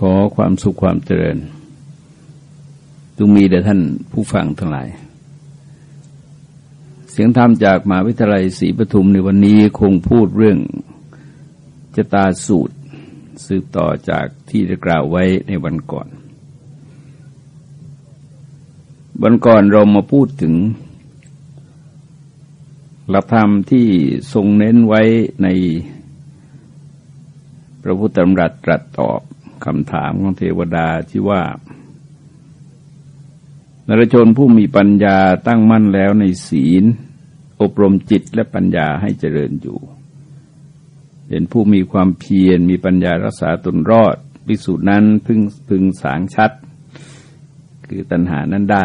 ขอความสุขความเจริญจงมีแด่ท่านผู้ฟังทั้งหลาย เสียงธรรมจากมหาวิทยาลัยศรีปทุมในวันนี้คงพูดเรื่องจตาสูตร สืบต่อจากที่ได้กล่าวไว้ในวันก่อน วันก่อนเรามาพูดถึง หลักธรรมที่ทรงเน้นไว้ในพระพุทธธรรมรัตตรัสตอบ คำถามของเทวดาที่ว่านรชนผู้มีปัญญาตั้งมั่นแล้วในศีล อบรมจิตและปัญญาให้เจริญอยู่ เป็นผู้มีความเพียรมีปัญญารักษาตนรอดพิสูจน์นั้นพึงพึงสางชัด คือตัณหานั้นได้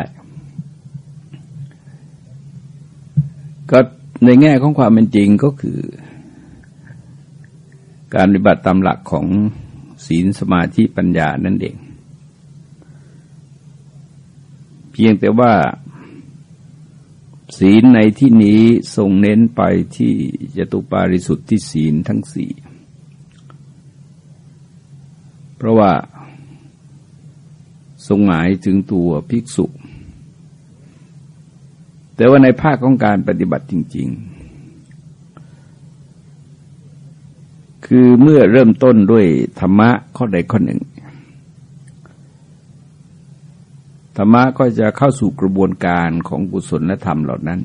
ก็ในแง่ของความเป็นจริงก็คือ การปฏิบัติตามหลักของ ศีลสมาธิปัญญานั่นเอง เพียงแต่ว่า ศีลในที่นี้ทรงเน้นไปที่จตุปาริสุทธิศีลทั้งสี่เพราะว่าทรงหมายถึงตัวภิกษุ แต่ว่าในภาคของการปฏิบัติจริง ๆ คือเมื่อเริ่มต้นด้วยธรรมะข้อใดข้อหนึ่ง ธรรมะก็จะเข้าสู่กระบวนการของกุศลและธรรมเหล่านั้น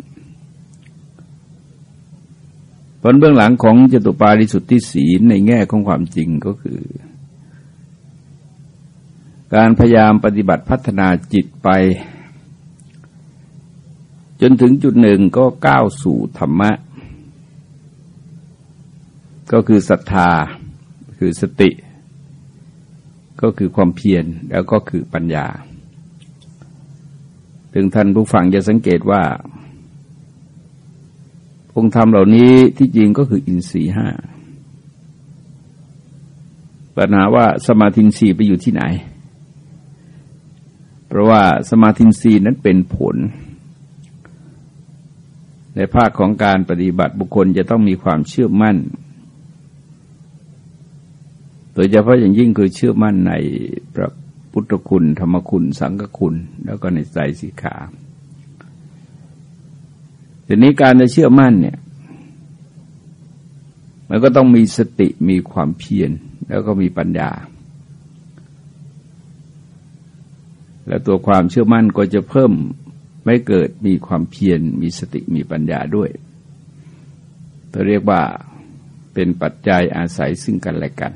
ผลเบื้องหลังของจตุปาริสุทธิศีลในแง่ของความจริงก็คือ การพยายามปฏิบัติพัฒนาจิตไป จนถึงจุดหนึ่งก็ก้าวสู่ธรรมะ ก็คือศรัทธา คือสติ ก็คือความเพียรแล้วก็คือปัญญา ถึงท่านผู้ฟังจะสังเกตว่า องค์ธรรมเหล่านี้ที่จริงก็คืออินทรีห้าปัญหาว่าสมาธินรีไปอยู่ที่ไหน เพราะว่าสมาธินรีนั้นเป็นผล ในภาคของการปฏิบัติบุคคลจะต้องมีความเชื่อมั่น โดยเฉพาะอย่างยิ่งคือเชื่อมั่นในพระพุทธคุณ ธรรมคุณ สังฆคุณ แล้วก็ในใจสีขาทีนี้การจะเชื่อมั่นเนี่ยมันก็ต้องมีสติมีความเพียรแล้วก็มีปัญญา และตัวความเชื่อมั่นก็จะเพิ่มไม่เกิดมีความเพียรมีสติมีปัญญาด้วยเราเรียกว่าเป็นปัจจัยอาศัยซึ่งกันและกัน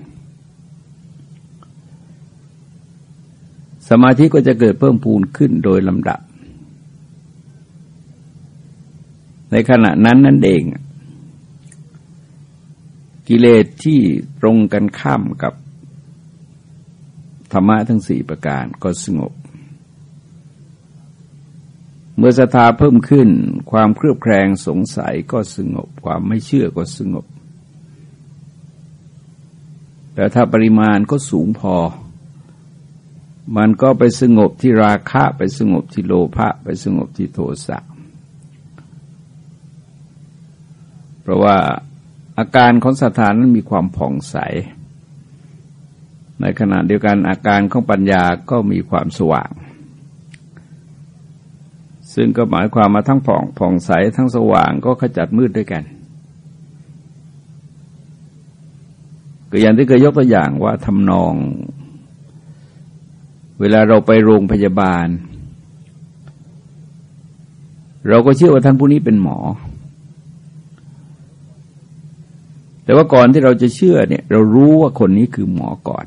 สมาธิก็จะเกิดเพิ่มพูนขึ้นโดยลำดับ ในขณะนั้นนั่นเอง กิเลสที่ตรงกันข้ามกับธรรมะทั้งสี่ประการก็สงบ เมื่อศรัทธาเพิ่มขึ้น ความเครือบแคลงสงสัยก็สงบ ความไม่เชื่อก็สงบ แต่ถ้าปริมาณก็สูงพอ มันก็ไปสงบที่ราคะ ไปสงบที่โลภะไปสงบที่โทสะเพราะว่าอาการของสถานนั้นมีความผ่องใส ในขณะเดียวกันอาการของปัญญาก็มีความสว่าง ซึ่งก็หมายความมาทั้งผ่องผ่องใสทั้งสว่างก็ขจัดมืดด้วยกันก็อย่างที่เคยยกตัวอย่างว่าทำนอง เวลาเราไปโรงพยาบาล เราก็เชื่อว่าท่านผู้นี้เป็นหมอ แต่ว่าก่อนที่เราจะเชื่อเนี่ย เรารู้ว่าคนนี้คือหมอก่อน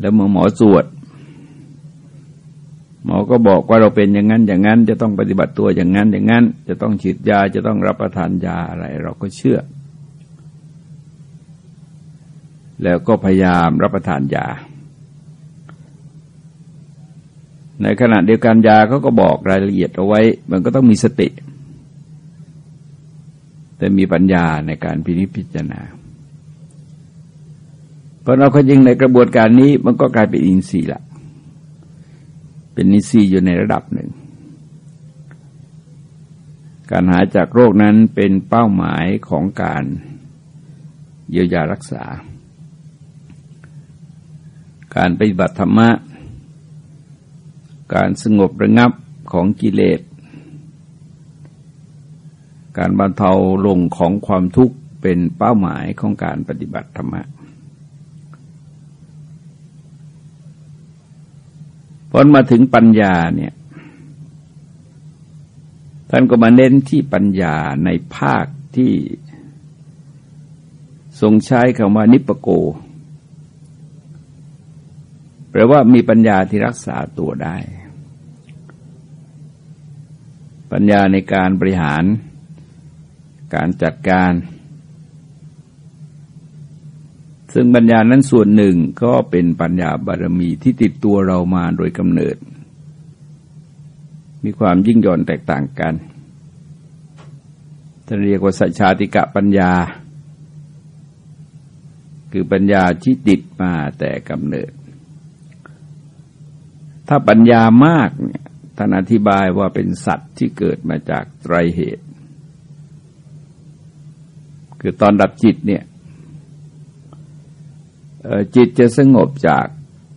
แล้วเมื่อหมอตรวจหมอก็บอกว่าเราเป็นอย่างนั้น อย่างนั้น จะต้องปฏิบัติตัวอย่างนั้น อย่างนั้น จะต้องฉีดยาจะต้องรับประทานยาอะไร เราก็เชื่อ แล้วก็พยายามรับประทานยา ในขณะเดียวกันยาเขาก็บอกรายละเอียดเอาไว้ มันก็ต้องมีสติ แต่มีปัญญาในการพินิจพิจารณาเพราะเราก็ยิงในกระบวนการนี้มันก็กลายเป็นอินทรีย์ละเป็นอินทรีย์อยู่ในระดับหนึ่ง การหายจากโรคนั้นเป็นเป้าหมายของการเยียวยารักษา การปฏิบัติธรรมะ การสงบระงับของกิเลส การบรรเทาลงของความทุกข์เป็นเป้าหมายของการปฏิบัติธรรมะพอมาถึงปัญญาเนี่ยท่านก็มาเน้นที่ปัญญาในภาคที่ทรงใช้คำว่านิปโก แปลว่ามีปัญญาที่รักษาตัวได้ ปัญญาในการบริหาร การจัดการ ซึ่งปัญญานั้นส่วนหนึ่งก็เป็นปัญญาบารมีที่ติดตัวเรามาโดยกำเนิด มีความยิ่งย่อนแตกต่างกันท่านเรียกว่าสัจชาติกะปัญญา คือปัญญาที่ติดมาแต่กำเนิด ถ้าปัญญามากเนี่ย ท่านอธิบายว่าเป็นสัตว์ที่เกิดมาจากไตรเหตุ คือตอนดับจิตเนี่ยจิตจะสงบจาก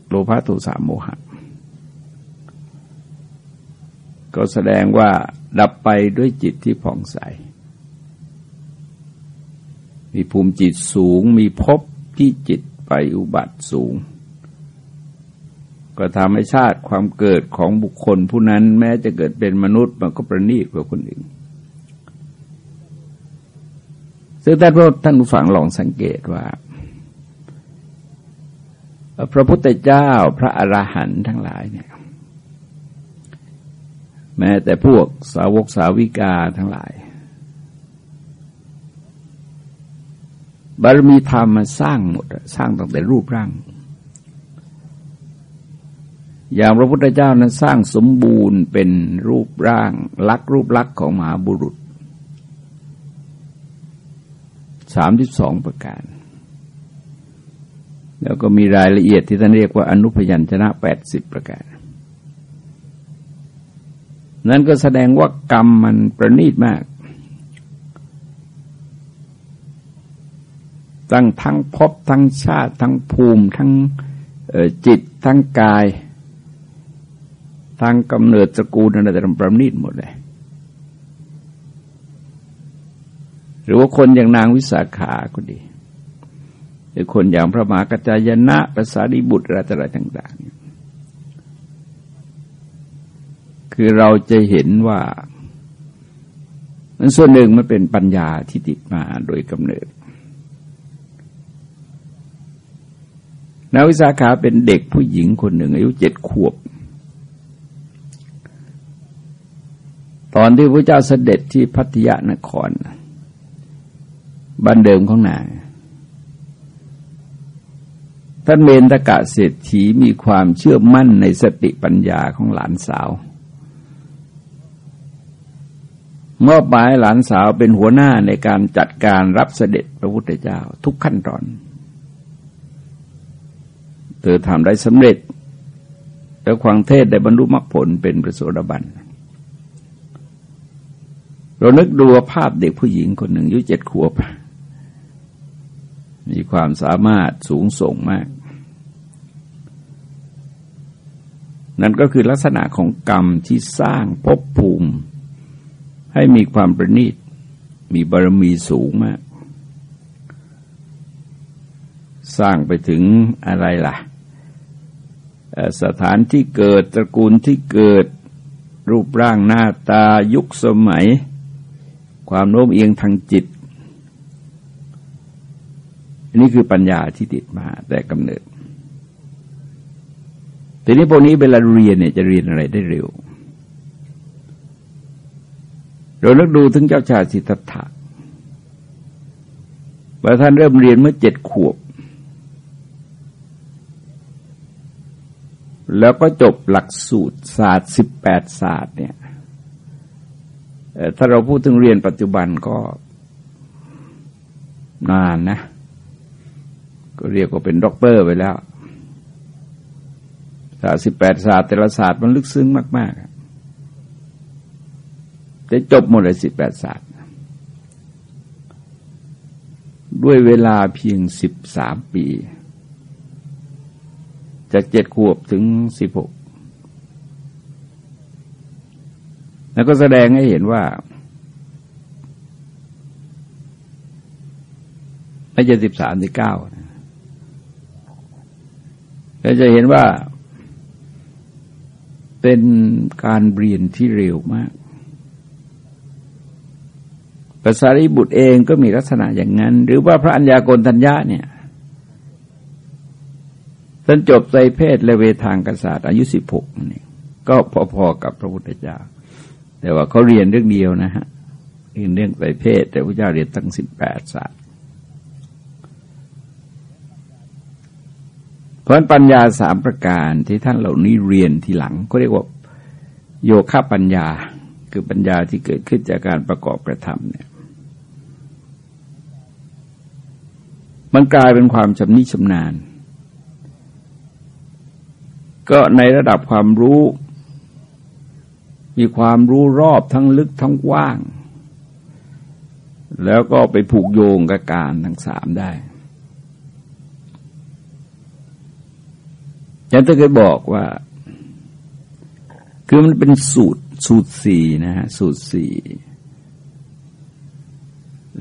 โลภะโทสะโมหะ ก็แสดงว่าดับไปด้วยจิตที่ผ่องใส มีภูมิจิตสูง มีภพที่จิตไปอุบัติสูง ก็ทำให้ชาติความเกิดของบุคคลผู้นั้นแม้จะเกิดเป็นมนุษย์มันก็ประณีตกว่าคนอื่นซึ่งท่านท่านผู้ฟังลองสังเกตว่า พระพุทธเจ้าพระอราหันต์ทั้งหลายเนี่ยแม้แต่พวกสาวกสาวิกาทั้งหลาย บารมีธรรมมาสร้างหมด สร้างตั้งแต่รูปร่าง อย่างพระพุทธเจ้านั้นสร้างสมบูรณ์เป็นรูปร่าง ลักรูปลักษ์ของมหาบุรุษสามที่สองประการ แล้วก็มีรายละเอียดที่ท่านเรียกว่าอนุพยัญชนะแปดสิบประการ นั้นก็แสดงว่ากรรมมันประณีตมาก ตั้งทั้งพบทั้งชาติ ทั้งภูมิทั้งจิตทั้งกาย ทั้งกำเนิดสกูลนั่นแต่ประณีตหมดเลย หรือว่าคนอย่างนางวิสาขาก็ดี หรือคนอย่างพระมหากัจจายนะภาษาดิบุตรอะไรต่าง ๆ คือเราจะเห็นว่า มันส่วนหนึ่งมันเป็นปัญญาที่ติดมาโดยกำเนิดนาวิสาขาเป็นเด็กผู้หญิงคนหนึ่ง อายุเจ็ดขวบ ตอนที่พระเจ้าเสด็จที่พัทยานครบ้านเดิมของนางท่านเมนตกะเศรษฐีมีความเชื่อมั่นในสติปัญญาของหลานสาว มอบหมายหลานสาวเป็นหัวหน้าในการจัดการรับเสด็จพระพุทธเจ้าทุกขั้นตอน เธอทำได้สำเร็จ แล้วควางเทศได้บรรลุมรรคผลเป็นพระโสดาบันเรานึกดูภาพเด็กผู้หญิงคนหนึ่งอายุเจ็ดขวบ มีความสามารถสูงส่งมาก นั่นก็คือลักษณะของกรรมที่สร้างภพภูมิ ให้มีความประณีต มีบารมีสูงมาก สร้างไปถึงอะไรล่ะ สถานที่เกิดตระกูลที่เกิดรูปร่างหน้าตายุคสมัย ความโน้มเอียงทางจิต อันนี้คือปัญญาที่ติดมาแต่กำเนิดทีนี้พวกนี้เวลาเรียนเนี่ยจะเรียนอะไรได้เร็ว เราเลิกดูถึงเจ้าชายสิทธัตถะว่าท่านเริ่มเรียนเมื่อเจ็ดขวบ แล้วก็จบหลักสูตรศาสตร์สิบแปดศาสตร์เนี่ย ถ้าเราพูดถึงเรียนปัจจุบันก็นานนะ ก็เรียกว่าเป็นด็อกเตอร์ไปแล้วศาสตร์สิบแปดศาสตร์แต่ละศาสตร์มันลึกซึ้งมากๆจะจบหมดเลยสิบแปดศาสตร์ ด้วยเวลาเพียงสิบสามปี จากเจ็ดขวบถึงสิบหก แล้วก็แสดงให้เห็นว่าไม่ใช่สิบสามสิบเก้าเราจะเห็นว่าเป็นการเรียนที่เร็วมากภาษาริบุตรเองก็มีลักษณะอย่างนั้น หรือว่าพระัญญาโกณทัญญาเนี่ยท่านจบใจเพศและเวทางกษัตริย์อายุสิบหกนี่ก็พอๆกับพระพุทธเจ้า แต่ว่าเขาเรียนเรื่องเดียวนะฮะเรียนเรื่องใจเพศ แต่พระเจ้าเรียนตั้งสิบแปดศาสตร์เพราะปัญญาสามประการที่ท่านเหล่านี้เรียนทีหลังก็เรียกว่าโยคะปัญญาคือปัญญาที่เกิดขึ้นจากการประกอบกระทำเนี่ย มันกลายเป็นความชำนิชำนาญ ก็ในระดับความรู้ มีความรู้รอบทั้งลึกทั้งกว้าง แล้วก็ไปผูกโยงกับการทั้งสามได้ยันตะเคยบอกว่า คือมันเป็นสูตรสูตรสี่นะฮะสูตรสี่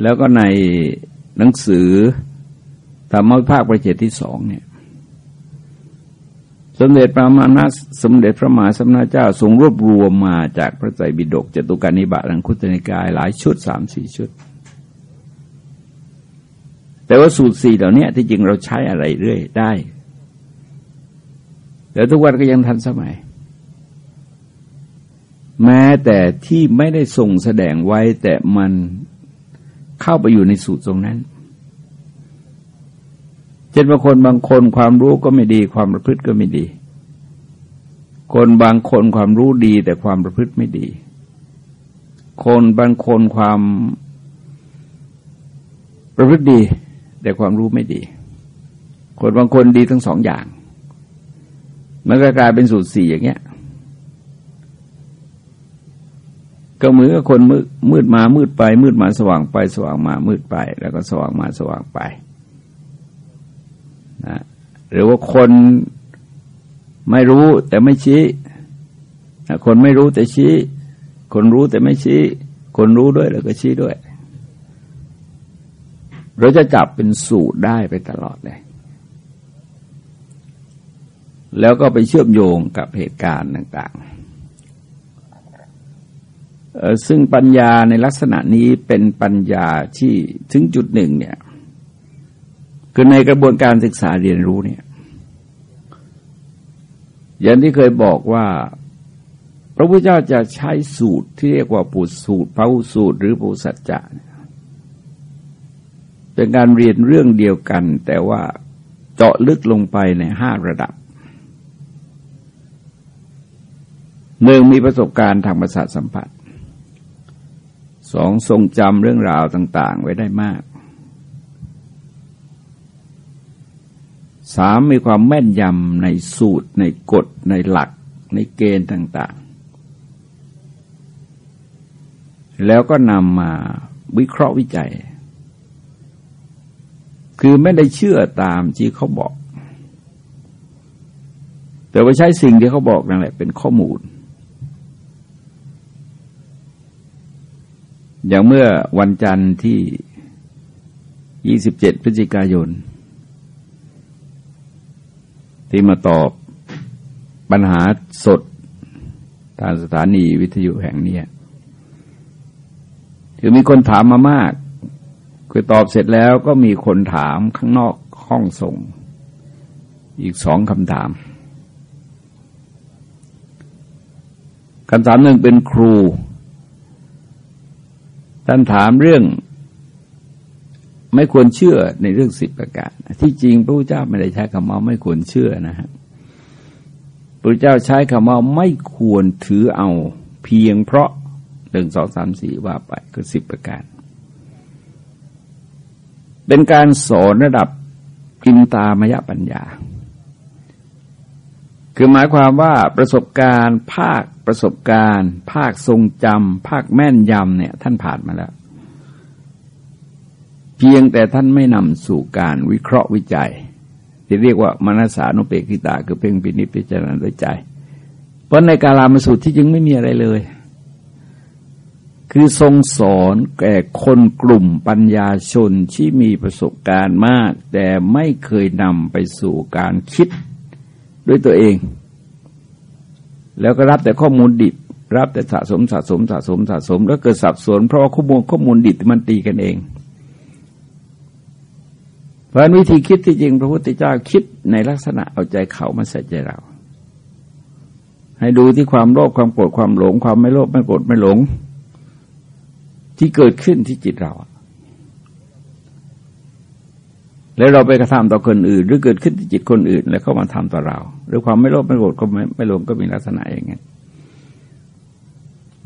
แล้วก็ในหนังสือธรรมวิภาคประเจตที่สองเนี่ย สมเด็จพระมานาสมเด็จพระมหาสมณเจ้าทรงรวบรวมมาจากพระไตรปิฎกจตุการนิบาตังคุตนิกาย หลายชุดสามสี่ชุด แต่ว่าสูตรสี่เหล่านี้ที่จริงเราใช้อะไรเรื่อยได้แต่ทุกวันก็ยังทันสมัย แม้แต่ที่ไม่ได้ส่งแสดงไว้แต่มันเข้าไปอยู่ในสูตรตรงนั้น เช่นบางคนบางคนความรู้ก็ไม่ดี ความประพฤติก็ไม่ดี คนบางคนความรู้ดีแต่ความประพฤติไม่ดี คนบางคนความประพฤติดี แต่ความรู้ไม่ดี คนบางคนดีทั้งสองอย่าง มันก็กลายเป็นสูตรสี่อย่างเงี้ยก็เหมือนกับคนมืดมืดมามืดไป มืดมาสว่างไปสว่างมามืดไป แล้วก็สว่างมาสว่างไป นะหรือว่าคนไม่รู้แต่ไม่ชี้คนไม่รู้แต่ชี้ คนรู้แต่ไม่ชี้ คนรู้ด้วยแล้วก็ชี้ด้วย เราจะจับเป็นสูตรได้ไปตลอดเลย แล้วก็ไปเชื่อมโยงกับเหตุการณ์ต่าง ๆซึ่งปัญญาในลักษณะนี้เป็นปัญญาที่ถึงจุดหนึ่งเนี่ย คือในกระบวนการศึกษาเรียนรู้เนี่ย อย่างที่เคยบอกว่า พระพุทธเจ้าจะใช้สูตรที่เรียกว่าปุสูตรพระสูตรหรือปุสัจจะเป็นการเรียนเรื่องเดียวกัน แต่ว่าเจาะลึกลงไปในห้าระดับหนึ่งมีประสบการณ์ทางประสาทสัมผัสสองทรงจำเรื่องราวต่าง ๆ ไว้ได้มาก สามมีความแม่นยำในสูตร ในกฎ ในหลัก ในเกณฑ์ต่าง ๆ แล้วก็นำมาวิเคราะห์วิจัย คือไม่ได้เชื่อตามที่เขาบอก แต่ว่าใช้สิ่งที่เขาบอกนั่นแหละเป็นข้อมูล อย่างเมื่อวันจันทร์ที่ 27 พฤศจิกายน ที่มาตอบปัญหาสดทางสถานีวิทยุแห่งนี้คือมีคนถามมามาก คือตอบเสร็จแล้วก็มีคนถามข้างนอกห้องส่ง อีกสองคำถามคำถามหนึ่งเป็นครูท่านถามเรื่อง ไม่ควรเชื่อในเรื่องสิบประการ ที่จริงพระพุทธเจ้าไม่ได้ใช้คำว่าไม่ควรเชื่อนะฮะพระเจ้าใช้คำว่าไม่ควรถือเอาเพียงเพราะหนึ่งสองสามสี่ว่าไปคือสิบประการ เป็นการสอนระดับกินตามยปัญญา คือหมายความว่าประสบการณ์ ภาคประสบการณ์ ภาคทรงจำภาคแม่นยำเนี่ย ท่านผ่านมาแล้ว พียงแต่ท่านไม่นำสู่การวิเคราะห์วิจัย ที่เรียกว่ามนัสสานุเปกิตา คือเพ่งพินิจพิจารณาด้วยใจ เพราะในกาลามสูตรที่จึงไม่มีอะไรเลย คือทรงสอนแก่คนกลุ่มปัญญาชนที่มีประสบการณ์มาก แต่ไม่เคยนำไปสู่การคิดด้วยตัวเอง แล้วก็รับแต่ข้อมูลดิบรับแต่สะสมสะสมสะสมสะสม แล้วเกิดสับสนเพราะว่าข้อมูลข้อมูลดิบมันตีกันเอง เพราะวิธีคิดที่จริงพระพุทธเจ้าคิดในลักษณะเอาใจเขามาใส่ใจเรา ให้ดูที่ความโลภความโกรธความหลง ความไม่โลภไม่โกรธไม่หลง ที่เกิดขึ้นที่จิตเรา แล้วเราไปกระทำต่อคนอื่น หรือเกิดขึ้นที่จิตคนอื่น แล้วเขามาทำต่อเรา หรือความไม่โลภไม่โกรธก็ไม่ไม่หลงก็มีลักษณะอย่างนี้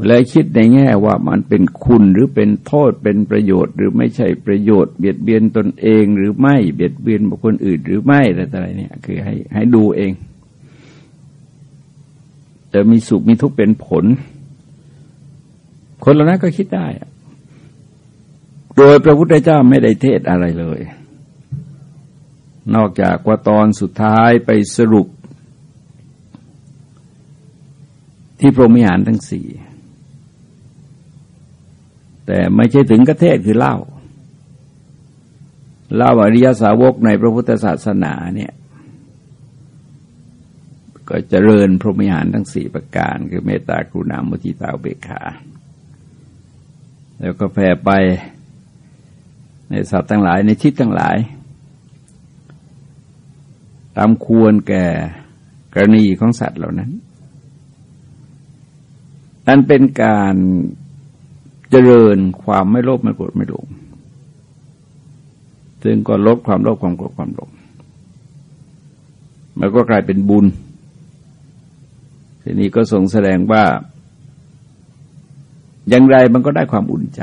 แล้วคิดในแง่ว่ามันเป็นคุณหรือเป็นโทษเป็นประโยชน์ หรือไม่ใช่ประโยชน์ เบียดเบียนตนเองหรือไม่เบียดเบียนบุคคลอื่นหรือไม่อะไรอะไรเนี่ย คือให้ให้ดูเองจะมีสุขมีทุกข์เป็นผล คนเหล่านั้นก็คิดได้ โดยพระพุทธเจ้าไม่ได้เทศอะไรเลย นอกจากว่าตอนสุดท้ายไปสรุป ที่พรหมิหารทั้งสี่ แต่ไม่ใช่ถึงกระเทศคือเล่า เล่าอริยสาวกในพระพุทธศาสนาเนี่ย ก็เจริญพรหมิหารทั้งสี่ประการ คือเมตตากรุณามุทิตาเบกขา แล้วก็แผ่ไปในสัตว์ทั้งหลายในชิดทั้งหลาย ตามควรแก่กรณีของสัตว์เหล่านั้น นั่นเป็นการ เจริญความไม่โลภไม่โกรธไม่หลงซึ่งก็ลดความโลภความโกรธความหลงมันก็กลายเป็นบุญ ทีนี้ก็ทรงแสดงว่า อย่างไรมันก็ได้ความอุ่นใจ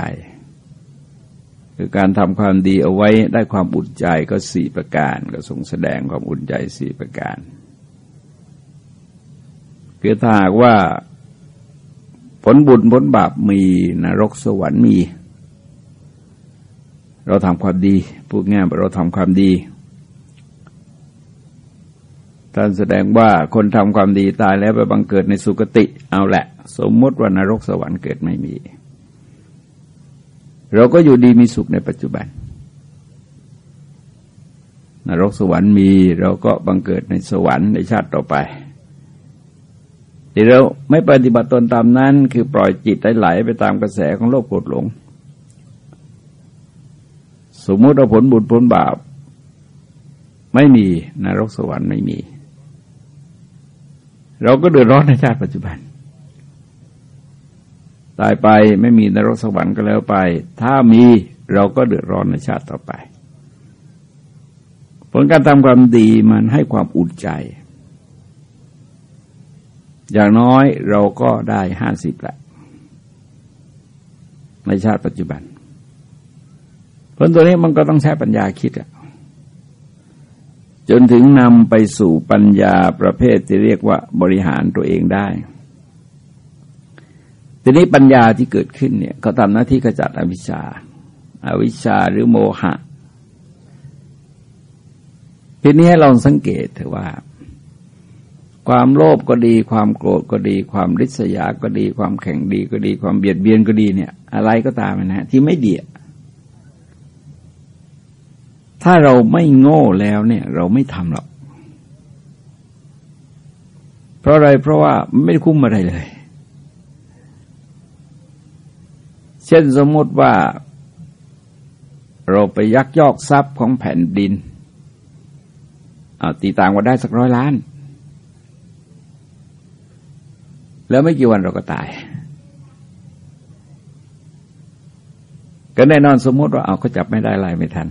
คือการทำความดีเอาไว้ได้ความอุ่นใจก็สี่ประการ ก็ทรงแสดงความอุ่นใจสี่ประการ คือถ้าหากว่า ผลบุญผลบาปมีนรกสวรรค์มี เราทำความดีพูดง่ายเราทำความดีท่านแสดงว่าคนทำความดีตายแล้วไปบังเกิดในสุคติ เอาแหละ สมมติว่านรกสวรรค์เกิดไม่มี เราก็อยู่ดีมีสุขในปัจจุบัน นรกสวรรค์มีเราก็บังเกิดในสวรรค์ในชาติต่อไป ทีเราไม่ปฏิบัติตนตามนั้น คือปล่อยจิตไหลไปตามกระแสของโลกโกรธหลง สมมติเราผลบุญผลบาป ไม่มีนรกสวรรค์ไม่มี เราก็เดือดร้อนในชาติปัจจุบัน ตายไปไม่มีนรกสวรรค์ก็แล้วไป ถ้ามีเราก็เดือดร้อนในชาติต่อไป ผลการทำความดีมันให้ความอุ่นใจ อย่างน้อยเราก็ได้ห้าสิบแหละในชาติปัจจุบันเพราะตัวนี้มันก็ต้องใช้ปัญญาคิดอะจนถึงนำไปสู่ปัญญาประเภทที่เรียกว่าบริหารตัวเองได้ ทีนี้ปัญญาที่เกิดขึ้นเนี่ยเขาทำหน้าที่ขจัดอวิชชาอาวิชชาหรือโมหะทีนี้ให้ลองสังเกตเถอะว่า ความโลภก็ดี ความโกรธก็ดี ความริษยาก็ดี ความแข็งดีก็ดี ความเบียดเบียนก็ดีเนี่ย อะไรก็ตามนะฮะที่ไม่ดีถ้าเราไม่โง่แล้วเนี่ย เราไม่ทำหรอก เพราะอะไรเพราะว่าไม่คุ้มอะไรเลย เช่นสมมติว่า เราไปยักยอกทรัพย์ของแผ่นดิน เอาตีต่างว่าได้สักร้อยล้าน แล้วไม่กี่วันเราก็ตาย ก็แน่นอนสมมติว่าเอาเขาจับไม่ได้ลายไม่ทัน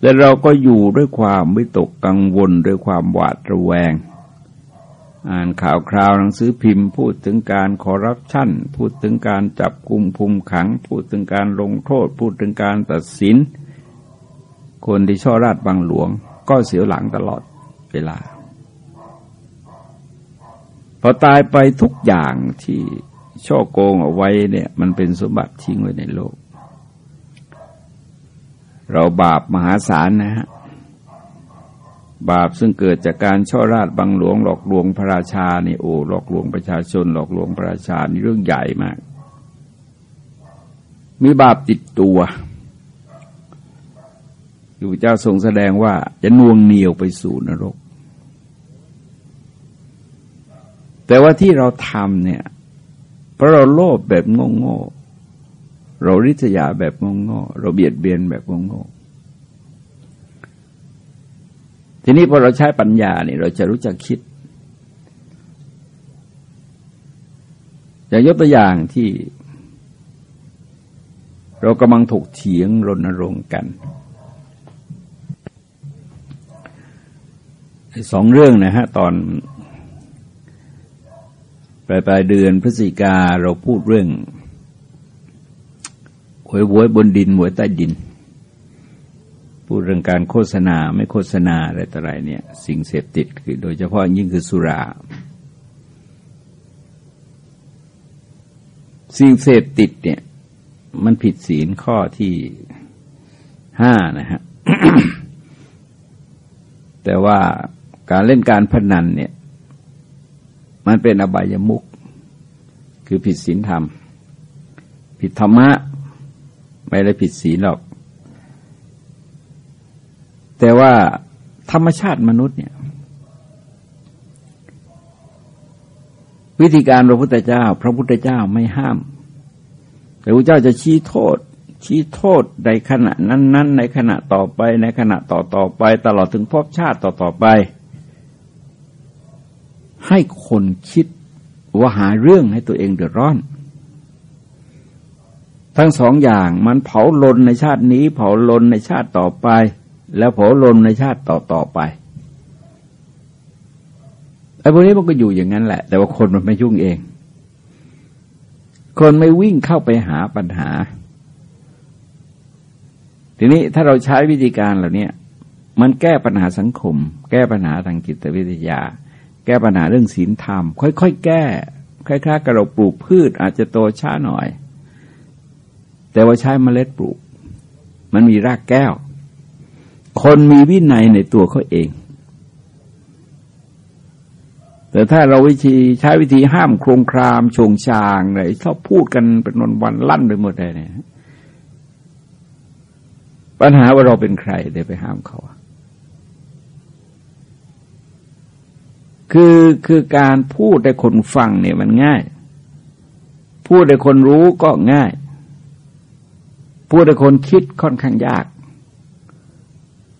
แต่เราก็อยู่ด้วยความวิตกกังวลด้วยความหวาดระแวง อ่านข่าวคราวหนังสือพิมพ์ พูดถึงการคอรัปชันพูดถึงการจับกุมภูมิขัง พูดถึงการลงโทษ พูดถึงการตัดสิน คนที่ช่อราดบังหลวง ก็เสียหลังตลอดเวลา พอตายไปทุกอย่างที่ช่อโกงเอาไว้เนี่ย มันเป็นสมบัติทิ้งไว้ในโลก เราบาปมหาศาลนะฮะบาปซึ่งเกิดจากการช่อราดบังหลวงหลอกลวงพระราชานี่โอ้หลอกลวงประชาชน หลอกลวงพระราชานี่เรื่องใหญ่มาก มีบาปติดตัวอยู่เจ้าทรงแสดงว่าจะนวงเหนียวไปสู่นรก แต่ว่าที่เราทำเนี่ย เพราะเราโลภแบบโง่ๆเราริษยาแบบโง่ๆเราเบียดเบียนแบบโง่ๆทีนี้พอเราใช้ปัญญาเนี่ยเราจะรู้จักคิดอย่างยกตัวอย่างที่ เรากำลังถกเถียงรณรงค์กันสองเรื่องนะฮะ ตอน ลายปลายเดือนพฤศจิกาเราพูดเรื่องหวยหวยบนดินหวยใต้ดิน พูดเรื่องการโฆษณาไม่โฆษณาอะไรต่ออะไรเนี่ย สิ่งเสพติดคือโดยเฉพาะยิ่งคือสุรา สิ่งเสพติดเนี่ย มันผิดศีลข้อที่ห้านะฮะแต่ว่าการเล่นการพนันเนี่ย มันเป็นอบายมุกคือผิดศีลธรรม ผิดธรรมะ ไม่ได้ผิดศีลหรอก แต่ว่าธรรมชาติมนุษย์เนี่ย วิธีการพระพุทธเจ้า พระพุทธเจ้าไม่ห้าม แต่พระเจ้าจะชี้โทษ ชี้โทษในขณะนั้น ๆ ในขณะต่อไปในขณะต่อต่อไป ตลอดถึงพบชาติต่อต่อไป ให้คนคิดว่าหาเรื่องให้ตัวเองเดือดร้อน ทั้งสองอย่างมันเผาลนในชาตินี้ เผาลนในชาติต่อไป แล้วเผาลมในชาติต่อต่อไปไอ้พวกนี้มันก็อยู่อย่างนั้นแหละ แต่ว่าคนมันไม่ยุ่งเอง คนไม่วิ่งเข้าไปหาปัญหา ทีนี้ถ้าเราใช้วิธีการเหล่านี้มันแก้ปัญหาสังคม แก้ปัญหาทางจิตวิทยา แก้ปัญหาเรื่องศีลธรรม ค่อยๆ แก้คล้ายๆกับเราปลูกพืชอาจจะโตช้าหน่อย แต่ว่าใช้เมล็ดปลูก มันมีรากแก้ว คนมีวินัยในตัวเขาเอง แต่ถ้าเราวิธีใช้วิธีห้ามโครงครามชงชางอะไรชอบพูดกันเป็นวันวันลั่นไปหมดเลยเนี่ยปัญหาว่าเราเป็นใครเดี๋ยวไปห้ามเขา คือคือการพูดให้คนฟังเนี่ยมันง่าย พูดให้คนรู้ก็ง่าย พูดให้คนคิดค่อนข้างยาก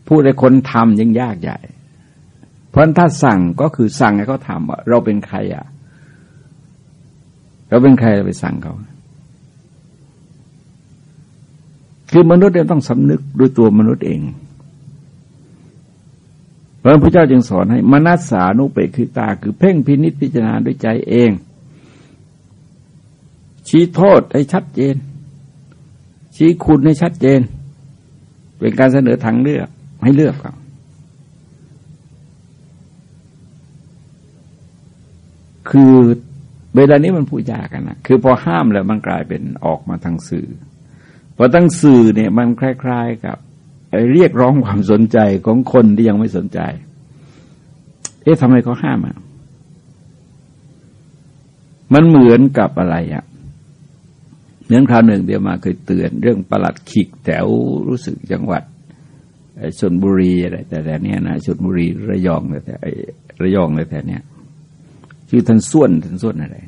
พูดให้คนทำยังยากใหญ่ เพราะถ้าสั่งก็คือสั่งให้เขาทำว่าเราเป็นใครอะเราเป็นใครเราไปสั่งเขาคือมนุษย์เนี่ยต้องสำนึกด้วยตัวมนุษย์เอง พระพุทธเจ้าจึงสอนให้มนัสสานุเปคือตาคือเพ่งพินิษพิจารณาด้วยใจเอง ชี้โทษให้ชัดเจน ชี้คุณให้ชัดเจน เป็นการเสนอทางเลือกให้เลือกเอาคือเวลานี้มันพูดยากกันนะคือพอห้ามแล้วมันกลายเป็นออกมาทางสื่อพอตั้งสื่อเนี่ยมันคล้าย ๆ กับ เรียกร้องความสนใจของคนที่ยังไม่สนใจ เอ๊ะทำไมเขาห้ามอะ มันเหมือนกับอะไรอะเนื่องคราวหนึ่งเดียวมาเคยเตือนเรื่องประหลัดขิกแถวรู้สึกจังหวัดชนบุรีอะไรแต่แต่เนี้ยนะชนบุรีระยองแต่แต่ระยองเลยแต่เนี้ยชื่อท่านส่วนท่านส่วนอะไร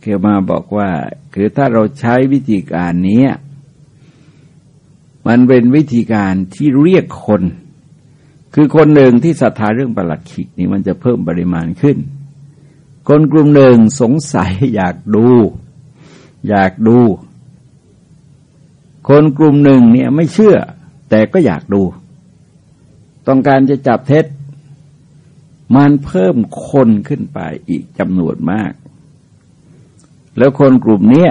เกี่ยวมาบอกว่า คือถ้าเราใช้วิธีการนี้ มันเป็นวิธีการที่เรียกคน คือคนหนึ่งที่ศรัทธาเรื่องประหลัดขิกนี่มันจะเพิ่มปริมาณขึ้น คนกลุ่มหนึ่งสงสัยอยากดู อยากดู คนกลุ่มหนึ่งเนี่ยไม่เชื่อ แต่ก็อยากดู ต้องการจะจับเท็จ มันเพิ่มคนขึ้นไปอีกจำนวนมาก แล้วคนกลุ่มนี้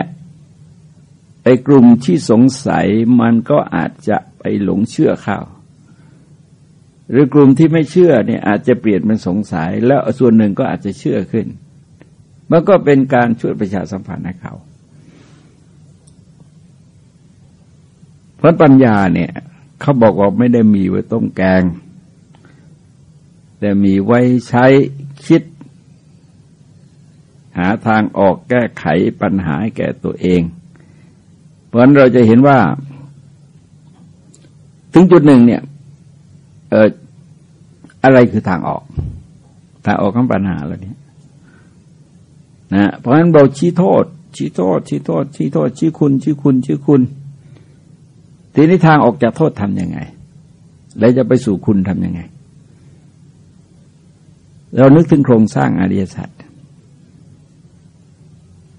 ไอ้กลุ่มที่สงสัยมันก็อาจจะไปหลงเชื่อเข้าหรือกลุ่มที่ไม่เชื่อเนี่ยอาจจะเปลี่ยนเป็นสงสัย แล้วส่วนหนึ่งก็อาจจะเชื่อขึ้น มันก็เป็นการช่วยประชาสัมพันธ์ให้เขา เพราะปัญญาเนี่ยเขาบอกว่าไม่ได้มีไว้ต้มแกง แต่มีไว้ใช้คิด หาทางออกแก้ไขปัญหาแก่ตัวเอง เพราะนั้นเราจะเห็นว่า ถึงจุดหนึ่งเนี่ย เอออะไรคือทางออก ทางออกของปัญหาแล้วเนี่ยนะเพราะฉะนั้นเราชี้โทษ ชี้โทษ ชี้โทษ ชี้โทษ ชี้คุณ ชี้คุณ ชี้คุณ ทีนี้ทางออกจากโทษทำยังไง แล้วจะไปสู่คุณทำยังไง เรานึกถึงโครงสร้างอริยสัจ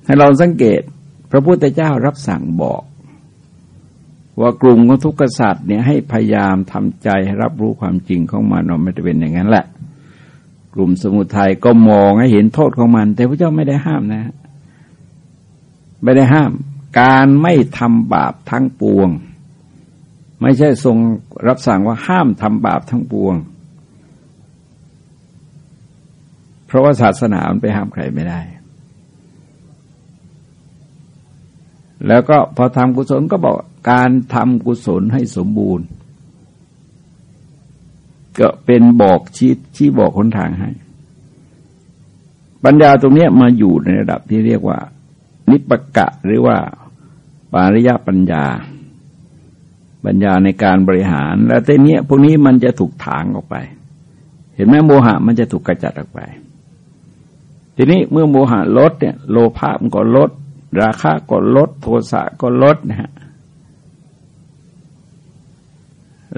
ให้เราสังเกต พระพุทธเจ้ารับสั่งบอก ว่ากลุ่มของทุกขสัตว์เนี่ยให้พยายามทำใจให้รับรู้ความจริงของมันเราไม่ได้เป็นอย่างนั้นแหละ กลุ่มสมุทัยก็มองให้เห็นโทษของมัน แต่พระเจ้าไม่ได้ห้ามนะ ไม่ได้ห้าม การไม่ทำบาปทั้งปวง ไม่ใช่ทรงรับสั่งว่าห้ามทำบาปทั้งปวง เพราะว่าศาสนามันไปห้ามใครไม่ได้ แล้วก็พอทำกุศลก็บอกการทำกุศลให้สมบูรณ์ ก็เป็นบอกชี้ชี้บอกคนทางให้ ปัญญาตรงนี้มาอยู่ในระดับที่เรียกว่า นิปกะหรือว่าปาริยปัญญา ปัญญาในการบริหาร แล้วแต่เนี้พวกนี้มันจะถูกถางออกไป เห็นไหมโมหะมันจะถูกกระจัดออกไป ทีนี้เมื่อโมหะลดเนี่ยโลภะมันก็ลด ราคะก็ลด โทสะก็ลดนะฮะ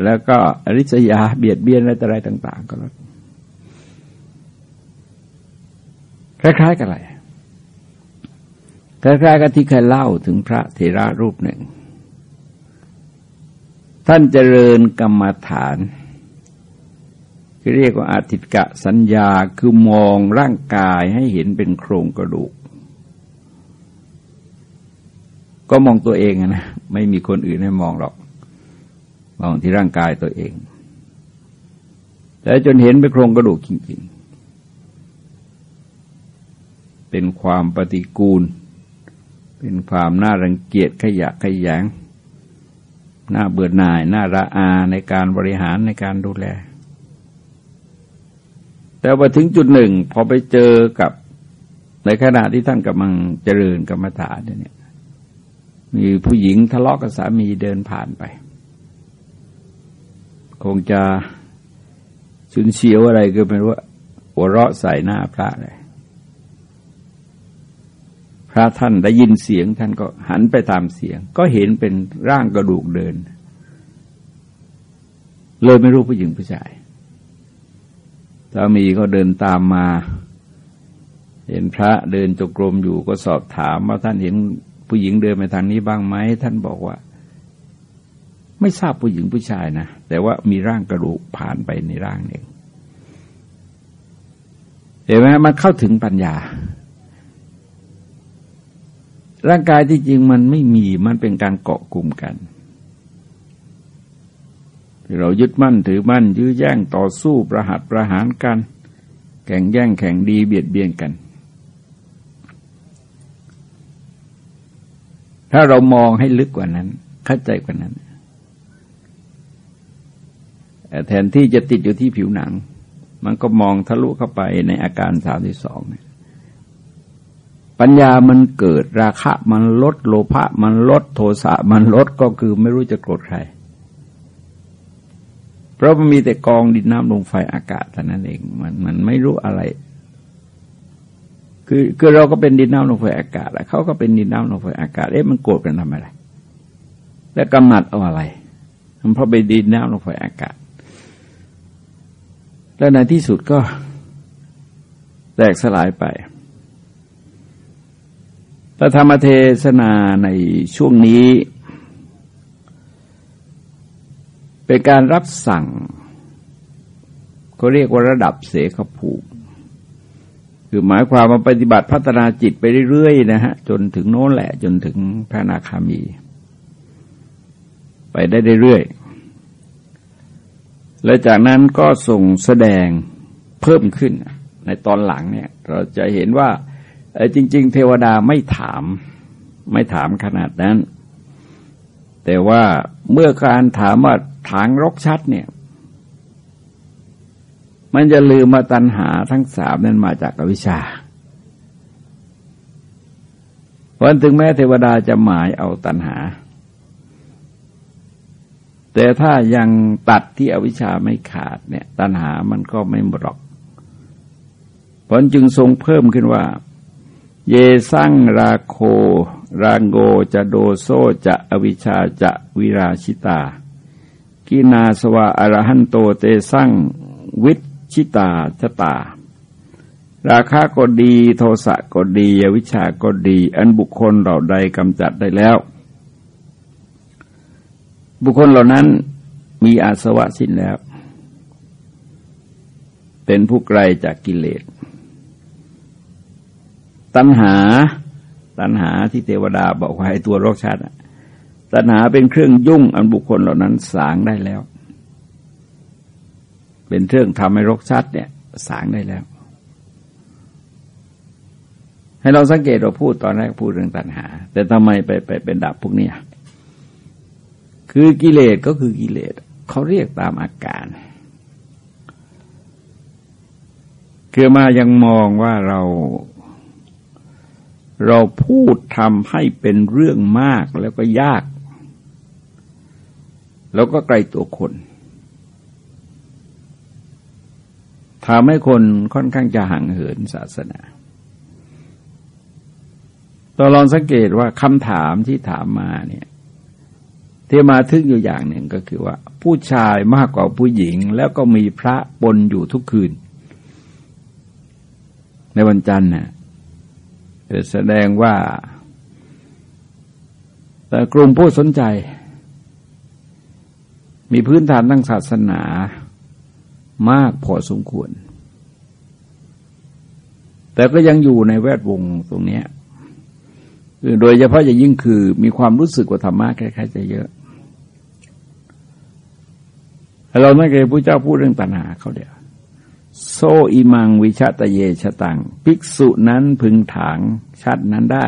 แล้วก็อริษยาเบียดเบียนอะไรต่าง ๆ ก็ลดคล้ายๆ กันอะไรคล้ายๆกับที่เคยเล่าถึงพระเทระรูปหนึ่ง ท่านเจริญกรรมฐานเรียกว่าอาทิตกะสัญญาคือมองร่างกายให้เห็นเป็นโครงกระดูก ก็มองตัวเองนะไม่มีคนอื่นให้มองหรอก มองที่ร่างกายตัวเอง แต่จนเห็นเป็นโครงกระดูกจริง ๆ เป็นความปฏิกูล เป็นความน่ารังเกียจขยะขยงน่าเบื่อหน่าย น่าระอาในการบริหารในการดูแล แต่พอถึงจุดหนึ่ง พอไปเจอกับในขณะที่ท่านกำลังเจริญกรรมฐานเนี่ย มีผู้หญิงทะเลาะกับสามีเดินผ่านไป คงจะชุนเฉียวอะไรก็ไม่รู้หัวเราะใส่หน้าพระเลยพระท่านได้ยินเสียงท่านก็หันไปตามเสียง ก็เห็นเป็นร่างกระดูกเดิน เลยไม่รู้ผู้หญิงผู้ชายสามีก็เดินตามมา เห็นพระเดินจกรมอยู่ก็สอบถามว่าท่านเห็น ผู้หญิงเดินไปทางนี้บ้างไหมท่านบอกว่า ไม่ทราบผู้หญิงผู้ชายนะแต่ว่ามีร่างกระดูกผ่านไปในร่างหนึ่งเห็นไหมมันเข้าถึงปัญญา ร่างกายที่จริงมันไม่มีมันเป็นการเกาะกลุ่มกันเรายึดมั่นถือมั่นยื้อแย่งต่อสู้ประหัตประหารกัน แข่งแย่งแข่งดีเบียดเบียนกัน ถ้าเรามองให้ลึกกว่านั้น เข้าใจกว่านั้น แทนที่จะติดอยู่ที่ผิวหนัง มันก็มองทะลุเข้าไปในอาการสามที่สองปัญญามันเกิดราคะมันลดโลภะมันลดโทสะมันลดก็คือไม่รู้จะโกรธใคร เพราะมันมีแต่กองดินน้ำลมไฟอากาศเท่นั้นเอง มันมันไม่รู้อะไร คือคือเราก็เป็นดินน้ำลมไฟอากาศแล้วเขาก็เป็นดินน้ำลมไฟอากาศเอ๊ะมันโกรธกันทำอะไร แล้วกำหนัดเอาอะไรมันเพราะเป็นดินน้ำลมไฟอากาศ แล้วในที่สุดก็แตกสลายไปพระธรรมเทศนาในช่วงนี้ เป็นการรับสั่งเขาเรียกว่าระดับเสขภูมิ คือหมายความว่าปฏิบัติพัฒนาจิตไปเรื่อยๆนะฮะจนถึงโน้นแหละ จนถึงพระนาคามี ไปได้เรื่อยๆและจากนั้นก็ส่งแสดงเพิ่มขึ้น ในตอนหลังเนี่ย เราจะเห็นว่าจริง ๆ เทวดาไม่ถาม ไม่ถามขนาดนั้น แต่ว่าเมื่อการถามว่าถางรกชัดเนี่ย มันจะลืมมาตัณหาทั้งสามนั้นมาจากอวิชชาวันถึงแม้เทวดาจะหมายเอาตัณหา แต่ถ้ายังตัดที่อวิชชาไม่ขาดเนี่ย ตัณหามันก็ไม่หมดหรอกผลจึงทรงเพิ่มขึ้นว่า เยสั่งราโค รางโกจะโดโซจะอวิชชาจะวิราชิตา กินาสวะอรหันโตเตสั่งวิ ชิตาชตา ราคาก็ดี โทสะก็ดีวิชาก็ดี อันบุคคลเราใดกำจัดได้แล้ว บุคคลเหล่านั้นมีอาสวะสิ้นแล้ว เป็นผู้ไกลจากกิเลส ตัณหา ตัณหาที่เทวดาบอกว่าให้ตัวโรกชัดตัณหาเป็นเครื่องยุ่งอันบุคคลเหล่านั้นสางได้แล้ว เป็นเครื่องทำให้รกชัดเนี่ย สางได้แล้ว ให้เราสังเกตเราพูดตอนแรกพูดเรื่องตัณหา แต่ทำไมไปไปเป็นดับพวกนี้คือกิเลสก็คือกิเลสเขาเรียกตามอาการคือมายังมองว่าเราเราพูดทำให้เป็นเรื่องมากแล้วก็ยาก แล้วก็ไกลตัวคน ทำให้คนค่อนข้างจะห่างเหินศาสนาตอลองสังเกตว่าคำถามที่ถามมาเนี่ยที่มาทึกอยู่อย่างหนึ่งก็คือว่า ผู้ชายมากกว่าผู้หญิง แล้วก็มีพระปนอยู่ทุกคืน ในวันจันทร์น่ะแสดงว่า แต่กลุ่มผู้สนใจ มีพื้นฐานทางศาสนา มากพอสมควร แต่ก็ยังอยู่ในแวดวงตรงนี้โดยเฉพาะอย่างยิ่งคือมีความรู้สึกว่าธรรมะคล้ายๆจะเยอะ เราไม่เคยพระเจ้าพูดเรื่องตัณหาเขาเดียวโซอิมังวิชตะเยชตัง ภิกษุนั้นพึงถางชัดนั้นได้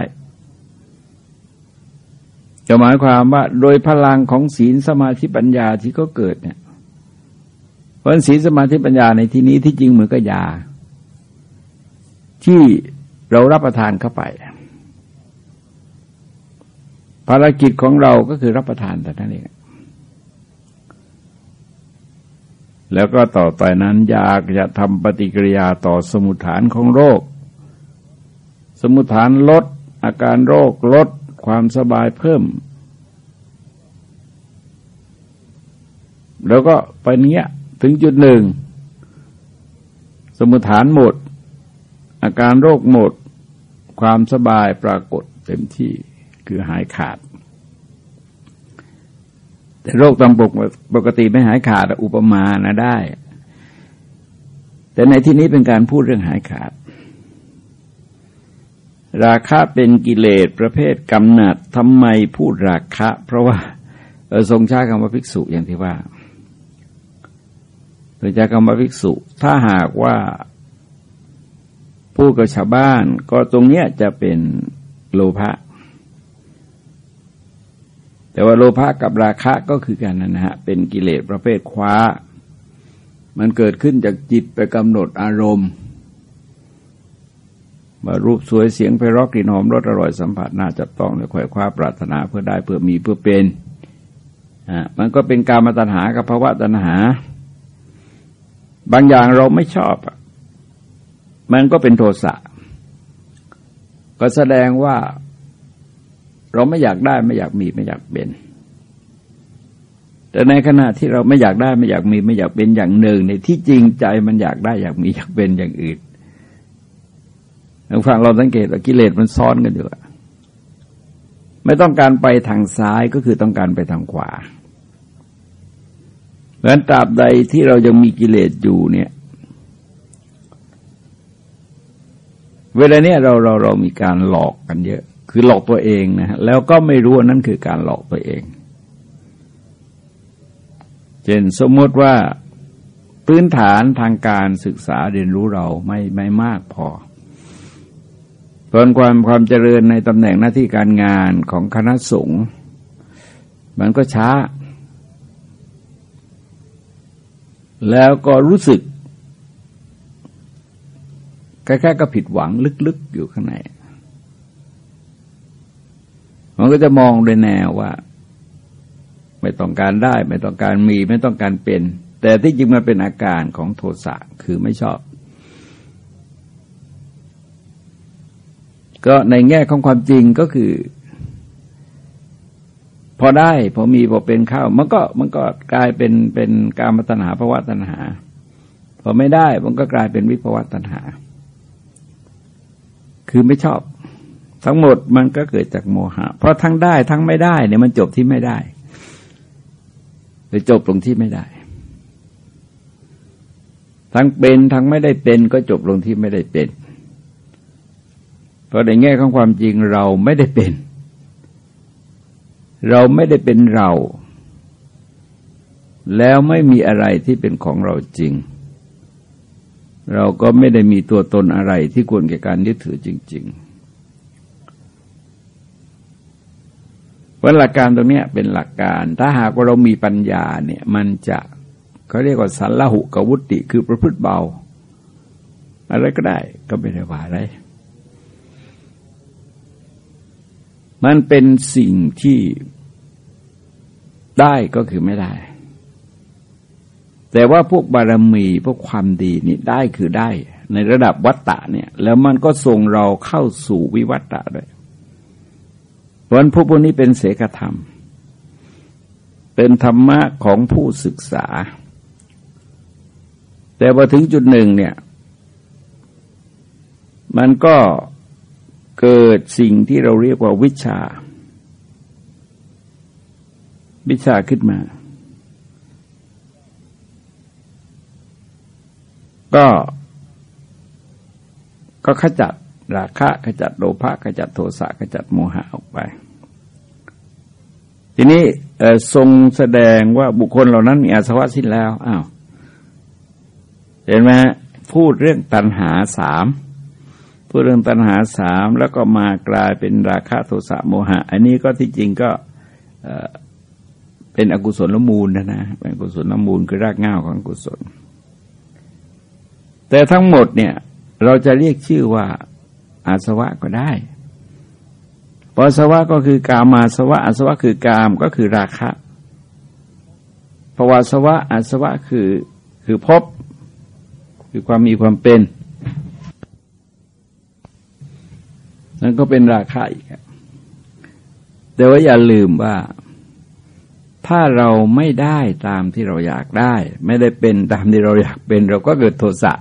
จะหมายความว่าโดยพลังของศีลสมาธิปัญญาที่ก็เกิดเนี่ย เพราะศีลสมาธิปัญญาในที่นี้ที่จริงเหมือนกับยา ที่เรารับประทานเข้าไป ภารกิจของเราก็คือรับประทานแต่นั้นเองแล้วก็ต่อไปนั้นยากจะทำปฏิกิริยาต่อสมุทฐานของโรค สมุทฐานลด อาการโรคลดความสบายเพิ่ม แล้วก็ไปเนี้ย ถึงจุดหนึ่ง สมุทฐานหมด อาการโรคหมด ความสบายปรากฏเต็มที่คือหายขาด แต่โรคตามปกปกติไม่หายขาดอุปมานะได้ แต่ในที่นี้เป็นการพูดเรื่องหายขาด ราคะเป็นกิเลสประเภทกำหนัดทำไมพูดราคะ เพราะว่าทรงใช้คำว่าภิกษุอย่างที่ว่า โดยใช้คำว่าภิกษุ ถ้าหากว่าพูดกับชาวบ้านก็ตรงเนี้ยจะเป็นโลภะแต่ว่าโลภะกับราคะก็คือกันนะฮะเป็นกิเลสประเภทคว้า มันเกิดขึ้นจากจิตไปกำหนดอารมณ์มารูปสวยเสียงไพเราะกลิ่นหอมรสอร่อยสัมผัสน่าจับต้องและขวายคว้าปรารถนาเพื่อได้เพื่อมีเพื่อเป็นอ่ามันก็เป็นการมาตัณหากับภาวะตัณหา บางอย่างเราไม่ชอบ มันก็เป็นโทสะ ก็แสดงว่า เราไม่อยากได้ไม่อยากมีไม่อยากเป็น แต่ในขณะที่เราไม่อยากได้ไม่อยากมีไม่อยากเป็นอย่างหนึ่งในที่จริงใจมันอยากได้อยากมีอยากเป็นอย่างอื่นทางฝั่งเราสังเกตว่ากิเลสมันซ้อนกันอยู่ไม่ต้องการไปทางซ้ายก็คือต้องการไปทางขวา เพราะฉะนั้นตราบใดที่เรายังมีกิเลสอยู่เนี่ย เวลาเนี้ยเราเราเรามีการหลอกกันเยอะ คือหลอกตัวเองนะแล้วก็ไม่รู้ว่านั่นคือการหลอกตัวเองเช่นสมมติว่าพื้นฐานทางการศึกษาเรียนรู้เราไม่ไม่มากพอผลความความเจริญในตำแหน่งหน้าที่การงานของคณะสงฆ์มันก็ช้า แล้วก็รู้สึกคล้ายๆก็ผิดหวังลึกๆอยู่ข้างใน มันก็จะมองโดยแนวว่า ไม่ต้องการได้ ไม่ต้องการมี ไม่ต้องการเป็น แต่ที่จริงมันเป็นอาการของโทสะคือไม่ชอบ ก็ในแง่ของความจริงก็คือ พอได้พอมีพอเป็นข้าวมันก็มันก็กลายเป็นเป็นการมตัณหาภาวะตัณหา พอไม่ได้มันก็กลายเป็นวิภวะตัณหา คือไม่ชอบ ทั้งหมดมันก็เกิดจากโมหะ เพราะทั้งได้ทั้งไม่ได้เนี่ยมันจบที่ไม่ได้หรือจบตรงที่ไม่ได้ ทั้งเป็นทั้งไม่ได้เป็นก็จบลงที่ไม่ได้เป็น เพราะในแง่ของความจริงเราไม่ได้เป็น เราไม่ได้เป็นเรา แล้วไม่มีอะไรที่เป็นของเราจริง เราก็ไม่ได้มีตัวตนอะไรที่ควรแก่การยึดถือจริง ๆว่าหลักการตรงนี้เป็นหลักการ ถ้าหากว่าเรามีปัญญาเนี่ยมันจะเขาเรียกว่าสันละหุกวุติคือประพฤติเบา อะไรก็ได้ก็ไม่ได้ว่าอะไรมันเป็นสิ่งที่ ได้ก็คือไม่ได้ แต่ว่าพวกบารมีพวกความดีนี่ได้คือได้ ในระดับวัตตะเนี่ย แล้วมันก็ส่งเราเข้าสู่วิวัตตะด้วยเพราะพวกพวกนี้เป็นเสกธรรม เป็นธรรมะของผู้ศึกษา แต่พอถึงจุดหนึ่งเนี่ย มันก็เกิดสิ่งที่เราเรียกว่าวิชา วิชาขึ้นมา ก็ก็ขจัดราคะขจัดโลภะขจัดโทสะขจัดโมหะออกไป ทีนี้ทรงแสดงว่าบุคคลเหล่านั้นมีอาสวะสิ้นแล้วอ้าวเห็นไหมพูดเรื่องตัณหาสามพูดเรื่องตัณหาสามแล้วก็มากลายเป็นราคะโทสะโมหะ อันนี้ก็ที่จริงก็ เป็นอกุศลละมูลนะนะเป็นอกุศลละมูลคือรากง่าของอกุศล แต่ทั้งหมดเนี่ยเราจะเรียกชื่อว่าอาสวะก็ได้ปสวะก็คือกามาสวะอาสวะคือกามก็คือราคะภวาสวะอาสวะคือคือพบ คือความมีความเป็น นั่นก็เป็นราคะอีกแต่ว่าอย่าลืมว่า ถ้าเราไม่ได้ตามที่เราอยากได้ ไม่ได้เป็นตามที่เราอยากเป็น เราก็เกิดโทสะ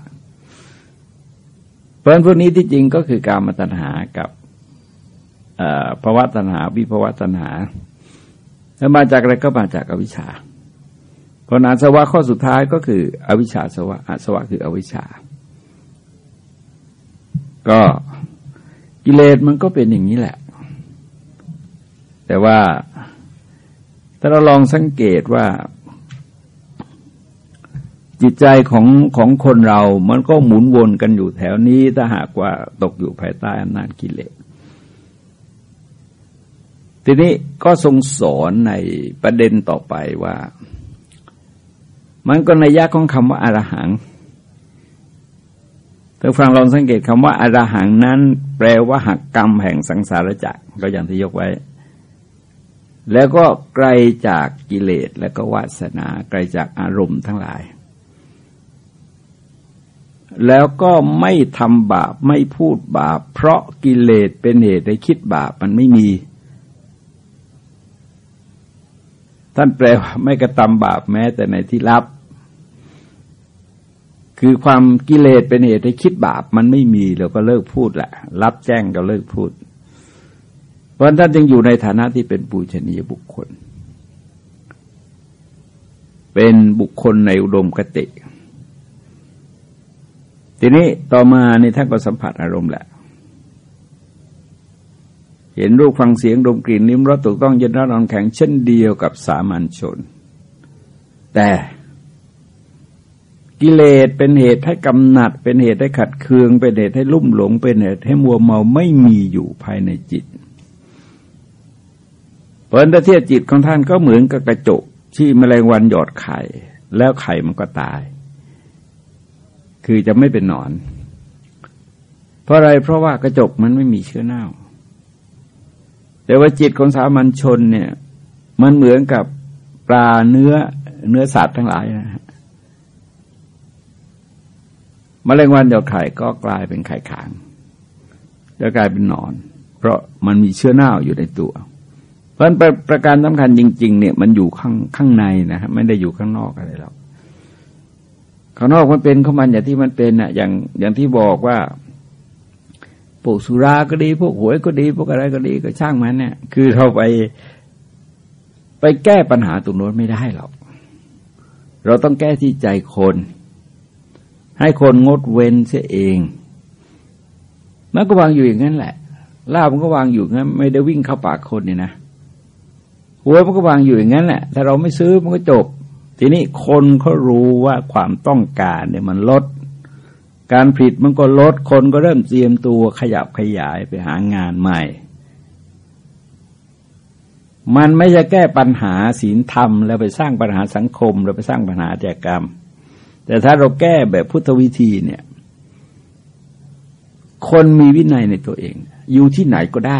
เพราะนั้นพวกนี้ที่จริงก็คือการมาตัณหากับภาวะตัณหา วิภาวะตัณหาแล้วมาจากอะไรก็มาจากอวิชชาเพราะอาสวะข้อสุดท้ายก็คือ อวิชชาสวะอาสวะคืออวิชชา ก็กิเลสมันก็เป็นอย่างนี้แหละ แต่ว่า ถ้าเราลองสังเกตว่า จิตใจของของคนเรา มันก็หมุนวนกันอยู่แถวนี้ถ้าหากว่าตกอยู่ภายใต้อำนาจกิเลสทีนี้ก็ทรงสอนในประเด็นต่อไปว่า มันก็ในยะของคำว่าอารหังถ้าฟังลองสังเกตคำว่าอารหังนั้น แปลว่าหักกรรมแห่งสังสารจักรก็อย่างที่ยกไว้ แล้วก็ไกลจากกิเลสและก็วาสนาไกลจากอารมณ์ทั้งหลาย แล้วก็ไม่ทำบาปไม่พูดบาป เพราะกิเลสเป็นเหตุให้คิดบาปมันไม่มี ท่านแปลว่าไม่กระทำบาปแม้แต่ในที่ลับ คือความกิเลสเป็นเหตุให้คิดบาปมันไม่มีเราก็เลิกพูดแหละรับแจ้งก็เลิกพูด ราะท่านจึงอยู่ในฐานะที่เป็นปูชนียบุคคล เป็นบุคคลในอุดมคติ ทีนี้ต่อมาในท่านก็สัมผัสอารมณ์แหละเห็นรูปฟังเสียงดมกลิ่นนิ้มรสถูกต้องเย็นร้อนอนแข็งเช่นเดียวกับสามัญชน แต่กิเลสเป็นเหตุให้กำหนัด เป็นเหตุให้ขัดเคือง เป็นเหตุให้ลุ่มหลง เป็นเหตุให้มัวเมาไม่มีอยู่ภายในจิต เพราะถ้าเทียบจิตของท่านก็เหมือนกับกระจกที่แมลงวันหยอดไข่ แล้วไข่มันก็ตาย คือจะไม่เป็นหนอน เพราะอะไรเพราะว่ากระจกมันไม่มีเชื้อเน่า แต่ว่าจิตของสามัญชนเนี่ย มันเหมือนกับปลาเนื้อเนื้อสัตว์ทั้งหลายนะฮะมแมลงวันหยอดไข่ก็กลายเป็นไข่ขางแล้วกลายเป็นหนอน เพราะมันมีเชื้อเน่าอยู่ในตัว พราะประประการสำคัญจริง ๆ เนี่ยมันอยู่ข้างข้างในนะฮะไม่ได้อยู่ข้างนอกอะไรหรอกข้างนอกมันเป็นของมันอย่างที่มันเป็นน่ะ อย่างอย่างที่บอกว่าพวกสุราก็ดี พวกหวยก็ดี พวกอะไรก็ดีก็ช่างมันเนี่ยคือเราไป ไปแก้ปัญหาตรงโน้นไม่ได้หรอกเราต้องแก้ที่ใจคน ให้คนงดเว้นเสียเองมันก็วางอยู่อย่างนั้นแหละลาบมันก็วางอยู่งั้น ไม่ได้วิ่งเข้าปากคนเนี่ยนะ หวยมันก็วางอยู่อย่างนั้นแหละถ้าเราไม่ซื้อมันก็จบ ทีนี้คนเขารู้ว่าความต้องการเนี่ยมันลด การผลิตมันก็ลดคนก็เริ่มเตรียมตัวขยับขยายไปหางานใหม่ มันไม่จะแก้ปัญหาศีลธรรม แล้วไปสร้างปัญหาสังคมแล้วไปสร้างปัญหาแจกรรม แต่ถ้าเราแก้แบบพุทธวิธีเนี่ย คนมีวินัยในตัวเอง อยู่ที่ไหนก็ได้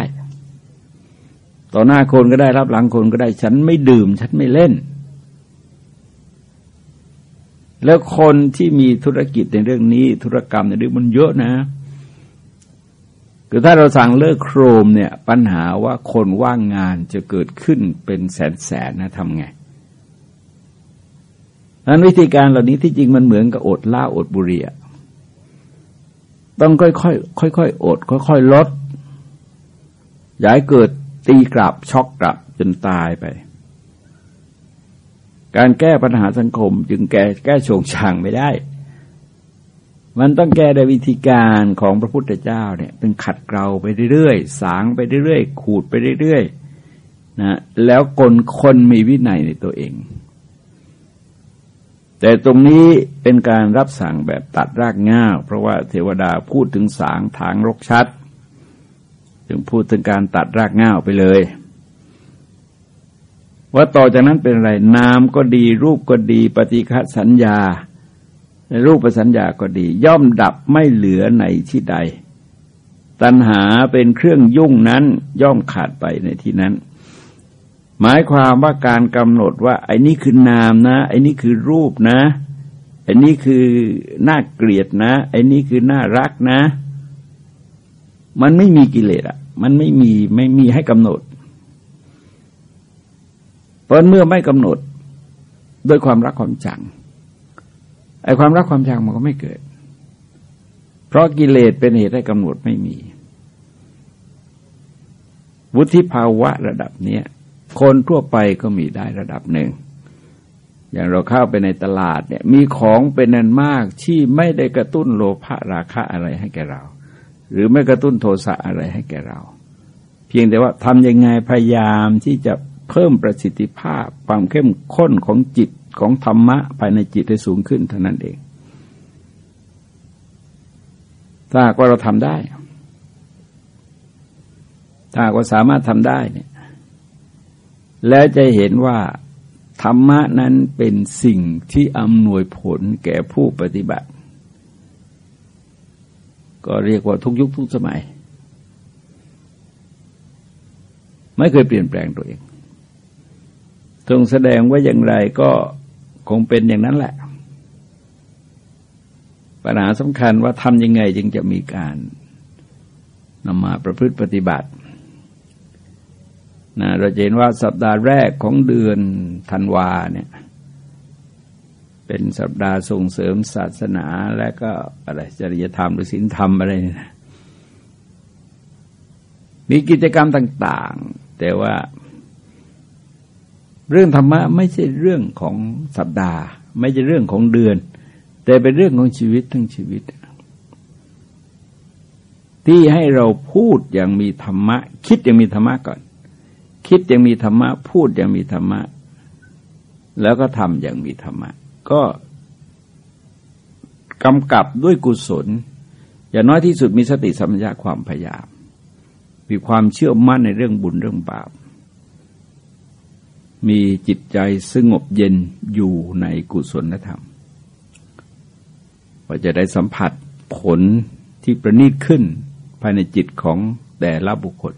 ต่อหน้าคนก็ได้รับหลังคนก็ได้ ฉันไม่ดื่ม ฉันไม่เล่น แล้วคนที่มีธุรกิจในเรื่องนี้ ธุรกรรมในเรื่องมันเยอะนะคือถ้าเราสั่งเลิกโครมเนี่ย ปัญหาว่าคนว่างงานจะเกิดขึ้นเป็นแสนแสนนะทำไงนั้นวิธีการเหล่านี้ที่จริงมันเหมือนกับอดล่าอดบุหรี่ต้องค่อยๆค่อยๆอด ค่อย ๆ ลดอย่าให้เกิด ตีกลับช็อกกลับจนตายไป การแก้ปัญหาสังคมจึงแก้แก้โฉงช่างไม่ได้ มันต้องแก้ในวิธีการของพระพุทธเจ้าเนี่ยเป็นขัดเกลาไปเรื่อยๆ สางไปเรื่อยๆ ขูดไปเรื่อยๆนะแล้วคนคนมีวินัยในตัวเอง แต่ตรงนี้เป็นการรับสั่งแบบตัดรากง่าเพราะว่าเทวดาพูดถึงสางทางรกชัด จึงพูดถึงการตัดรากง่าไปเลย ว่าต่อจากนั้นเป็นอะไรนามก็ดีรูปก็ดี ปฏิฆสัญญา รูปสัญญาก็ดี ย่อมดับไม่เหลือในที่ใด ตัณหาเป็นเครื่องยุ่งนั้นย่อมขาดไปในที่นั้น หมายความว่าการกำหนดว่า ไอ้นี่คือนามนะ ไอ้นี่คือรูปนะไอ้นี่คือน่าเกลียดนะไอ้นี่คือน่ารักนะมันไม่มีกิเลสอะ มันไม่มีไม่มีให้กำหนด เพราะเมื่อไม่กำหนดด้วยความรักความจังไอ้ความรักความจังมันก็ไม่เกิด เพราะกิเลสเป็นเหตุให้กำหนดไม่มี วุฒิภาวะระดับเนี้ยคนทั่วไปก็มีได้ระดับหนึ่ง อย่างเราเข้าไปในตลาดเนี่ย มีของเป็นนันมากที่ไม่ได้กระตุ้นโลภะราคะอะไรให้แกเรา หรือไม่กระตุ้นโทสะอะไรให้แก่เรา เพียงแต่ว่าทำยังไงพยายามที่จะเพิ่มประสิทธิภาพความเข้มข้นของจิตของธรรมะภายในจิตให้สูงขึ้นเท่านั้นเอง ถ้าว่าเราทำได้ ถ้าว่าสามารถทำได้เนี่ยแล้วจะเห็นว่าธรรมะนั้นเป็นสิ่งที่อำนวยผลแก่ผู้ปฏิบัติ ก็เรียกว่าทุกยุคทุกสมัย ไม่เคยเปลี่ยนแปลงตัวเองทรงแสดงว่าอย่างไรก็คงเป็นอย่างนั้นแหละ ปัญหาสำคัญว่าทำยังไงจึงจะมีการนำมาประพฤติปฏิบัตินะเราเห็นว่าสัปดาห์แรกของเดือนธันวาเนี่ย เป็นสัปดาห์ส่งเสริมศาสนาและก็อะไรจริยธรรมหรือศีลธรรมอะไรนะมีกิจกรรมต่าง ๆ แต่ว่า เรื่องธรรมะไม่ใช่เรื่องของสัปดาห์ ไม่ใช่เรื่องของเดือน แต่เป็นเรื่องของชีวิตทั้งชีวิต ที่ให้เราพูดอย่างมีธรรมะ คิดอย่างมีธรรมะก่อน คิดอย่างมีธรรมะ พูดอย่างมีธรรมะ แล้วก็ทำอย่างมีธรรมะ ก็กำกับด้วยกุศล อย่างน้อยที่สุดมีสติสัมปชัญญะความพยายามมีความเชื่อมั่นในเรื่องบุญเรื่องบาป มีจิตใจสงบเย็นอยู่ในกุศลธรรมว่าจะได้สัมผัสผลที่ประณีตขึ้นภายในจิตของแต่ละบุคคล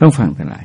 ต้องฟังทั้งหลาย